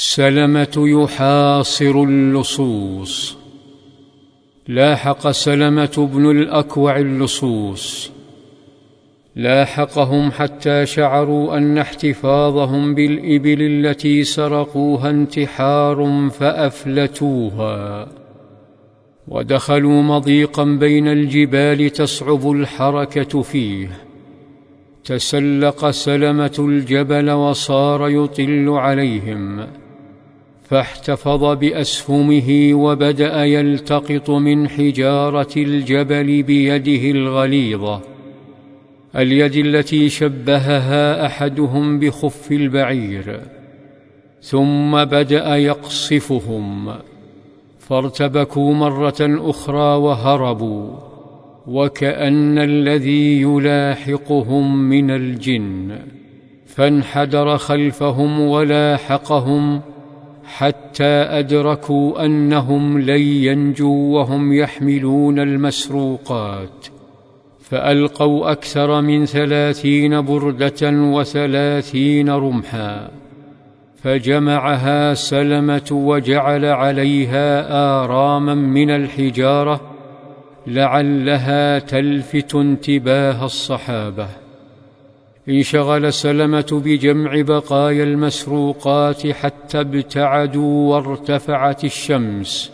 سلمة يحاصر اللصوص. لاحق سلمة بن الأكوع اللصوص. لاحقهم حتى شعروا أن احتفاظهم بالإبل التي سرقوها انتحار فأفلتوها. ودخلوا مضيقا بين الجبال تصعب الحركة فيه. تسلق سلمة الجبل وصار يطل عليهم. فاحتفظ بأسهمه وبدأ يلتقط من حجارة الجبل بيده الغليظة. اليد التي شبهها أحدهم بخف البعير. ثم بدأ يقصفهم. فارتبكوا مرة أخرى وهربوا. وكأن الذي يلاحقهم من الجن. فانحدر خلفهم ولاحقهم حتى أدركوا أنهم لن ينجوا وهم يحملون المسروقات فألقوا أكثر من ثلاثين بردة وثلاثين رمحا فجمعها سلمة وجعل عليها آراما من الحجارة لعلها تلفت انتباه الصحابة. انشغل سلمة بجمع بقايا المسروقات حتى ابتعدوا وارتفعت الشمس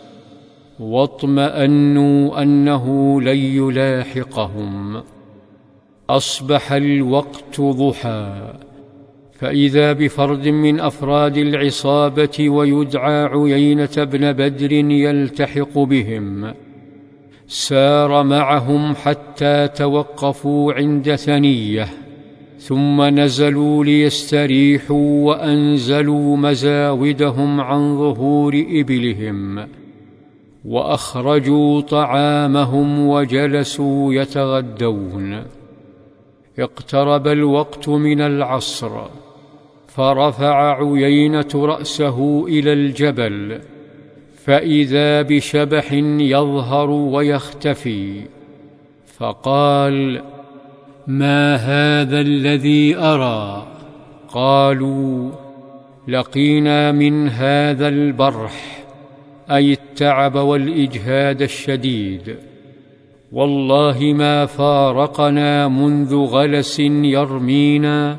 واطمأنوا أنه لن يلاحقهم. أصبح الوقت ضحى فإذا بفرد من أفراد العصابة ويدعى عيينة بن بدر يلتحق بهم سار معهم حتى توقفوا عند ثنية. ثم نزلوا ليستريحوا وأنزلوا مزاودهم عن ظهور إبلهم وأخرجوا طعامهم وجلسوا يتغدون. اقترب الوقت من العصر فرفع عيينة رأسه إلى الجبل فإذا بشبح يظهر ويختفي فقال ما هذا الذي أرى؟ قالوا لقينا من هذا البرح أي التعب والإجهاد الشديد. والله ما فارقنا منذ غلس يرمينا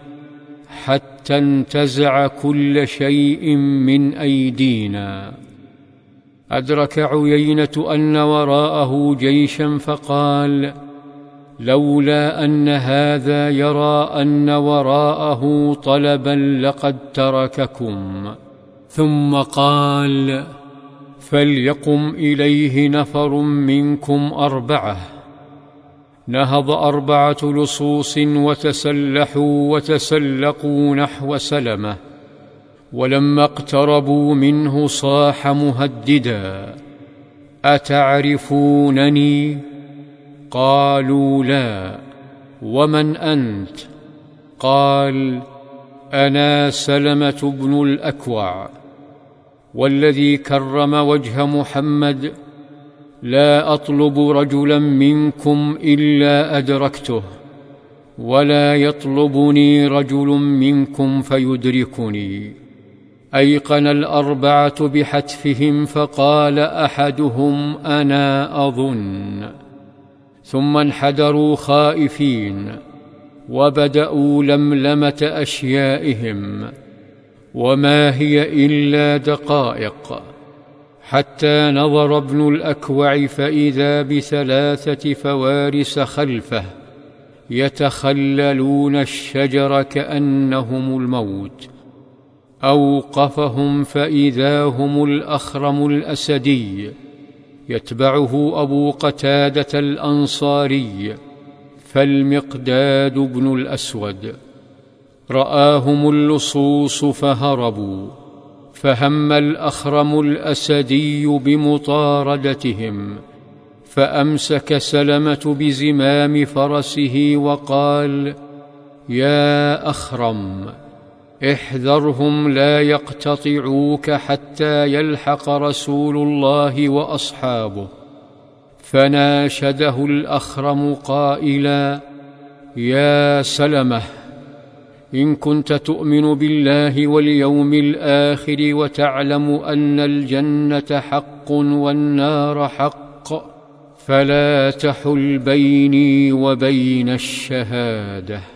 حتى انتزع كل شيء من أيدينا. أدرك عيينة أن وراءه جيشا فقال لولا أن هذا يرى أن وراءه طلبا لقد ترككم. ثم قال فليقم إليه نفر منكم أربعة. نهض أربعة لصوص وتسلحوا وتسلقوا نحو سلمة. ولما اقتربوا منه صاح مهددا. أتعرفونني؟ قالوا لا. ومن أنت؟ قال أنا سلمة بن الأكوع والذي كرم وجه محمد. لا أطلب رجلا منكم إلا أدركته ولا يطلبني رجل منكم فيدركني. أيقن الأربعة بحتفهم فقال أحدهم أنا أظن. ثم انحدروا خائفين وبدأوا لملمة أشيائهم وما هي إلا دقائق حتى نظر ابن الأكوع فإذا بثلاثة فوارس خلفه يتخللون الشجر كأنهم الموت. أوقفهم فإذا هم الأخرم الأسدي. يتبعه أبو قتادة الأنصاري فالمقداد بن الأسود. رآهم اللصوص فهربوا فهم الأخرم الأسدي بمطاردتهم فأمسك سلمة بزمام فرسه وقال يا أخرم احذرهم لا يقتطعوك حتى يلحق رسول الله وأصحابه. فناشده الأخرم قائلا يا سلمة إن كنت تؤمن بالله واليوم الآخر وتعلم أن الجنة حق والنار حق فلا تحل بيني وبين الشهادة.